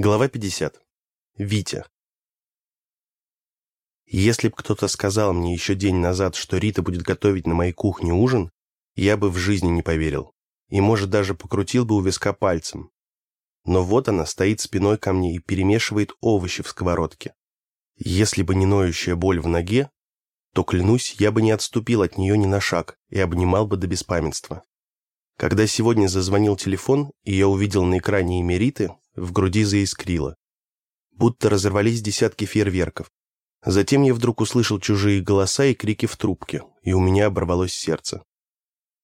Глава 50. Витя. Если б кто-то сказал мне еще день назад, что Рита будет готовить на моей кухне ужин, я бы в жизни не поверил. И, может, даже покрутил бы у виска пальцем. Но вот она стоит спиной ко мне и перемешивает овощи в сковородке. Если бы не ноющая боль в ноге, то, клянусь, я бы не отступил от нее ни на шаг и обнимал бы до беспамятства. Когда сегодня зазвонил телефон, и я увидел на экране имя Риты, в груди заискрило. Будто разорвались десятки фейерверков. Затем я вдруг услышал чужие голоса и крики в трубке, и у меня оборвалось сердце.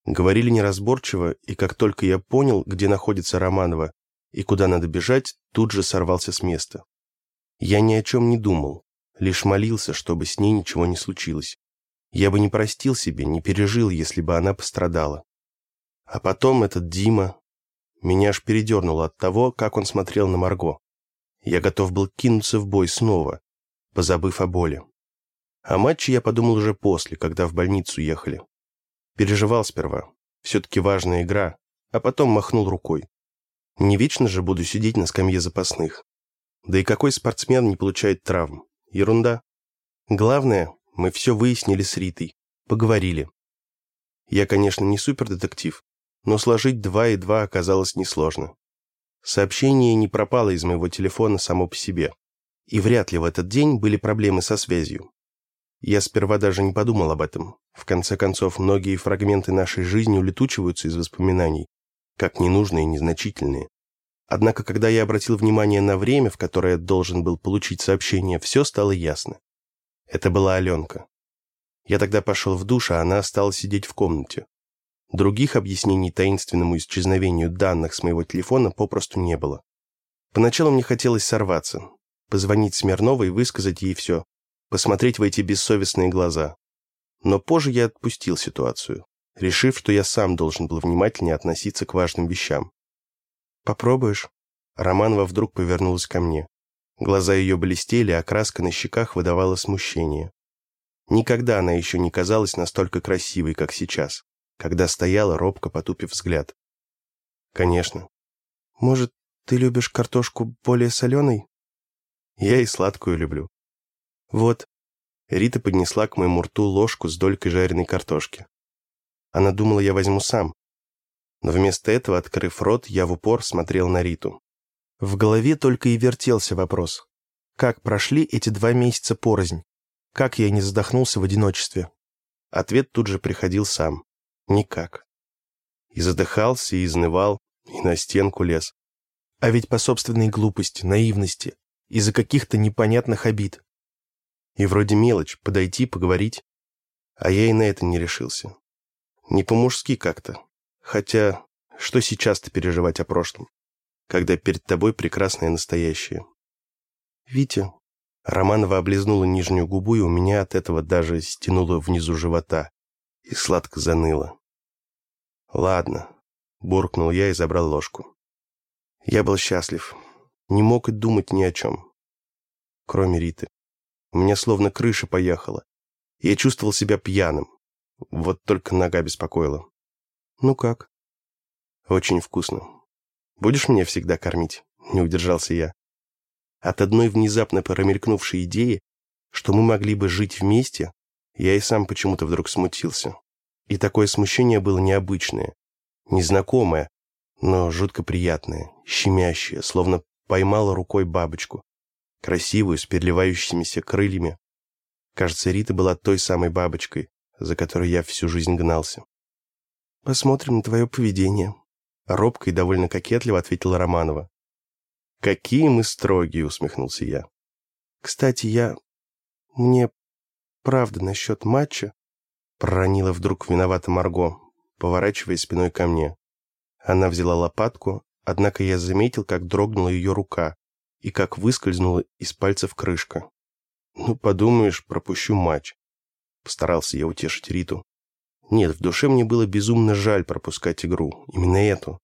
Говорили неразборчиво, и как только я понял, где находится Романова и куда надо бежать, тут же сорвался с места. Я ни о чем не думал, лишь молился, чтобы с ней ничего не случилось. Я бы не простил себе, не пережил, если бы она пострадала. А потом этот Дима, меня аж передернуло от того, как он смотрел на Марго. Я готов был кинуться в бой снова, позабыв о боли. О матче я подумал уже после, когда в больницу ехали. Переживал сперва. Все-таки важная игра, а потом махнул рукой. Не вечно же буду сидеть на скамье запасных. Да и какой спортсмен не получает травм? Ерунда. Главное, мы все выяснили с Ритой, поговорили. Я, конечно, не супердетектив, но сложить два и два оказалось несложно. Сообщение не пропало из моего телефона само по себе. И вряд ли в этот день были проблемы со связью. Я сперва даже не подумал об этом. В конце концов, многие фрагменты нашей жизни улетучиваются из воспоминаний, как ненужные и незначительные. Однако, когда я обратил внимание на время, в которое должен был получить сообщение, все стало ясно. Это была Аленка. Я тогда пошел в душ, а она осталась сидеть в комнате. Других объяснений таинственному исчезновению данных с моего телефона попросту не было. Поначалу мне хотелось сорваться, позвонить Смирновой и высказать ей все, посмотреть в эти бессовестные глаза. Но позже я отпустил ситуацию, решив, что я сам должен был внимательнее относиться к важным вещам. «Попробуешь?» Романова вдруг повернулась ко мне. Глаза ее блестели, а краска на щеках выдавала смущение. Никогда она еще не казалась настолько красивой, как сейчас когда стояла, робко потупив взгляд. «Конечно. Может, ты любишь картошку более соленой?» «Я и сладкую люблю». «Вот». Рита поднесла к моему рту ложку с долькой жареной картошки. Она думала, я возьму сам. Но вместо этого, открыв рот, я в упор смотрел на Риту. В голове только и вертелся вопрос. Как прошли эти два месяца порознь? Как я не задохнулся в одиночестве? Ответ тут же приходил сам. Никак. И задыхался, и изнывал, и на стенку лез. А ведь по собственной глупости, наивности, из-за каких-то непонятных обид. И вроде мелочь, подойти, поговорить. А я и на это не решился. Не по-мужски как-то. Хотя, что сейчас-то переживать о прошлом, когда перед тобой прекрасное настоящее? Витя. Романова облизнула нижнюю губу, и у меня от этого даже стянуло внизу живота и сладко заныло. «Ладно», — буркнул я и забрал ложку. Я был счастлив. Не мог и думать ни о чем. Кроме Риты. У меня словно крыша поехала. Я чувствовал себя пьяным. Вот только нога беспокоила. «Ну как?» «Очень вкусно. Будешь меня всегда кормить?» Не удержался я. От одной внезапно промелькнувшей идеи, что мы могли бы жить вместе, я и сам почему-то вдруг смутился. И такое смущение было необычное, незнакомое, но жутко приятное, щемящее, словно поймала рукой бабочку, красивую, с переливающимися крыльями. Кажется, Рита была той самой бабочкой, за которой я всю жизнь гнался. «Посмотрим на твое поведение», — робко и довольно кокетливо ответила Романова. «Какие мы строгие», — усмехнулся я. «Кстати, я... Мне правда насчет матча?» Проронила вдруг виновата Марго, поворачивая спиной ко мне. Она взяла лопатку, однако я заметил, как дрогнула ее рука и как выскользнула из пальцев крышка. «Ну, подумаешь, пропущу матч». Постарался я утешить Риту. Нет, в душе мне было безумно жаль пропускать игру, именно эту.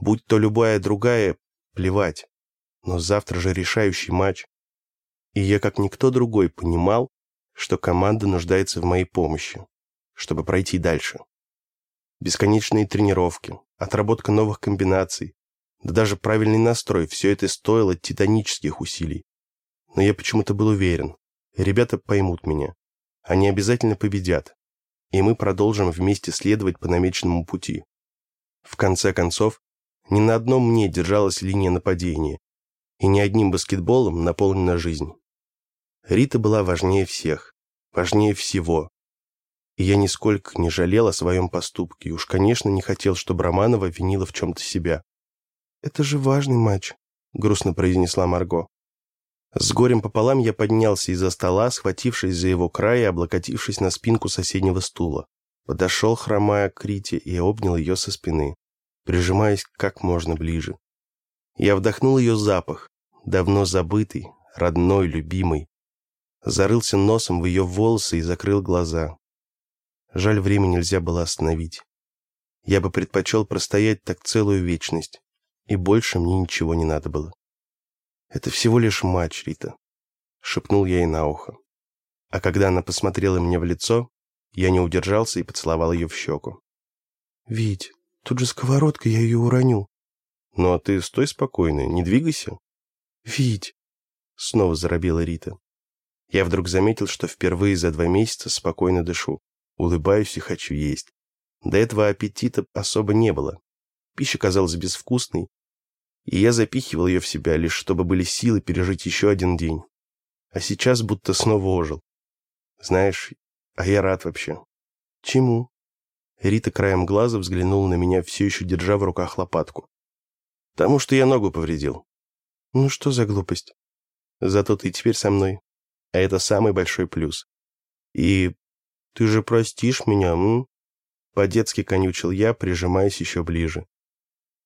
Будь то любая другая, плевать. Но завтра же решающий матч. И я, как никто другой, понимал, что команда нуждается в моей помощи, чтобы пройти дальше. Бесконечные тренировки, отработка новых комбинаций, да даже правильный настрой, все это стоило титанических усилий. Но я почему-то был уверен, ребята поймут меня. Они обязательно победят, и мы продолжим вместе следовать по намеченному пути. В конце концов, ни на одном мне держалась линия нападения, и ни одним баскетболом наполнена жизнь. Рита была важнее всех, важнее всего. И я нисколько не жалел о своем поступке, и уж, конечно, не хотел, чтобы Романова винила в чем-то себя. «Это же важный матч», — грустно произнесла Марго. С горем пополам я поднялся из-за стола, схватившись за его край и облокотившись на спинку соседнего стула. Подошел, хромая к Рите, и обнял ее со спины, прижимаясь как можно ближе. Я вдохнул ее запах, давно забытый, родной, любимый. Зарылся носом в ее волосы и закрыл глаза. Жаль, время нельзя было остановить. Я бы предпочел простоять так целую вечность и больше мне ничего не надо было. «Это всего лишь матч, Рита», — шепнул я ей на ухо. А когда она посмотрела мне в лицо, я не удержался и поцеловал ее в щеку. «Вить, тут же сковородка, я ее уроню». «Ну а ты стой спокойно, не двигайся». «Вить!» — снова заробила Рита. Я вдруг заметил, что впервые за два месяца спокойно дышу, улыбаюсь и хочу есть. До этого аппетита особо не было. Пища казалась безвкусной, и я запихивал ее в себя, лишь чтобы были силы пережить еще один день. А сейчас будто снова ожил. Знаешь, а я рад вообще. Чему? Рита краем глаза взглянула на меня, все еще держа в руках лопатку. Тому, что я ногу повредил. Ну что за глупость? Зато ты теперь со мной. А это самый большой плюс. И ты же простишь меня, м? По-детски конючил я, прижимаясь еще ближе.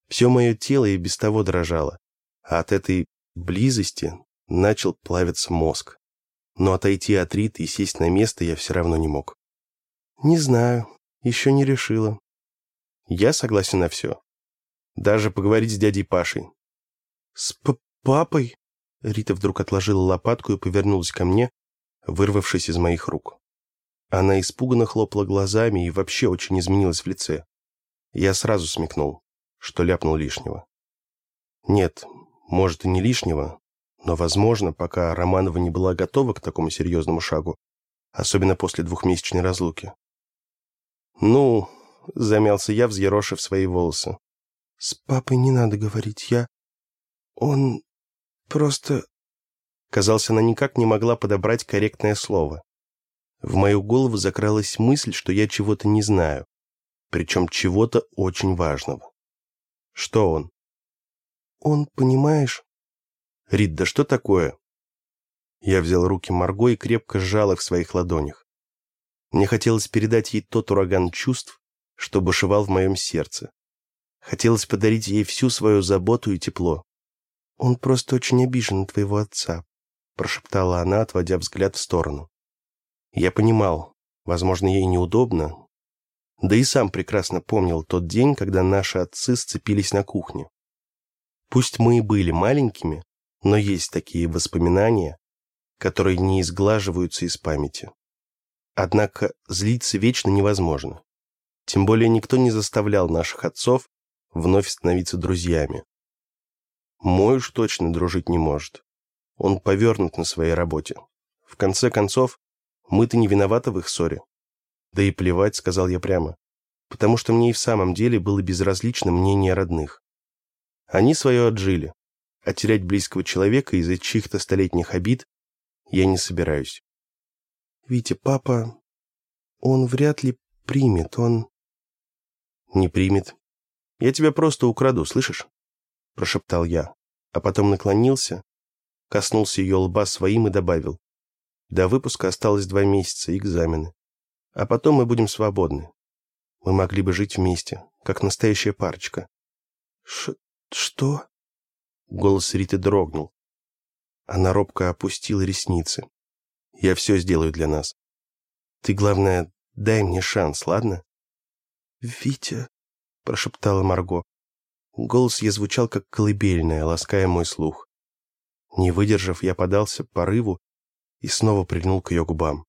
Все мое тело и без того дрожало, а от этой близости начал плавиться мозг. Но отойти от Риты и сесть на место я все равно не мог. «Не знаю, еще не решила». «Я согласен на все. Даже поговорить с дядей Пашей». «С папой?» Рита вдруг отложила лопатку и повернулась ко мне, вырвавшись из моих рук. Она испуганно хлопала глазами и вообще очень изменилась в лице. Я сразу смекнул что ляпнул лишнего. Нет, может и не лишнего, но, возможно, пока Романова не была готова к такому серьезному шагу, особенно после двухмесячной разлуки. «Ну», — замялся я, взъерошив свои волосы. «С папой не надо говорить, я... Он просто...» Казалось, она никак не могла подобрать корректное слово. В мою голову закралась мысль, что я чего-то не знаю, причем чего-то очень важного. Что он? Он, понимаешь... Рид, да что такое? Я взял руки Марго и крепко сжал их в своих ладонях. Мне хотелось передать ей тот ураган чувств, что бушевал в моем сердце. Хотелось подарить ей всю свою заботу и тепло. «Он просто очень обижен на твоего отца», — прошептала она, отводя взгляд в сторону. Я понимал, возможно, ей неудобно, да и сам прекрасно помнил тот день, когда наши отцы сцепились на кухне. Пусть мы и были маленькими, но есть такие воспоминания, которые не изглаживаются из памяти. Однако злиться вечно невозможно. Тем более никто не заставлял наших отцов вновь становиться друзьями. Мой уж точно дружить не может. Он повернут на своей работе. В конце концов, мы-то не виноваты в их ссоре. Да и плевать, сказал я прямо, потому что мне и в самом деле было безразлично мнение родных. Они свое отжили, а терять близкого человека из-за чьих-то столетних обид я не собираюсь. Витя, папа, он вряд ли примет, он... Не примет. Я тебя просто украду, слышишь? Прошептал я, а потом наклонился, коснулся ее лба своим и добавил. До выпуска осталось два месяца, экзамены. А потом мы будем свободны. Мы могли бы жить вместе, как настоящая парочка. Ш что? Голос Риты дрогнул. Она робко опустила ресницы. Я все сделаю для нас. Ты, главное, дай мне шанс, ладно? Витя, прошептала Марго. Голос ей звучал, как колыбельная, лаская мой слух. Не выдержав, я подался порыву и снова прильнул к ее губам.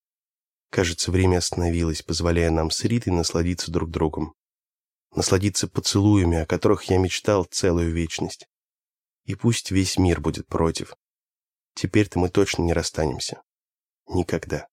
Кажется, время остановилось, позволяя нам с Ритой насладиться друг другом. насладиться поцелуями, о которых я мечтал целую вечность. И пусть весь мир будет против. Теперь-то мы точно не расстанемся. Никогда.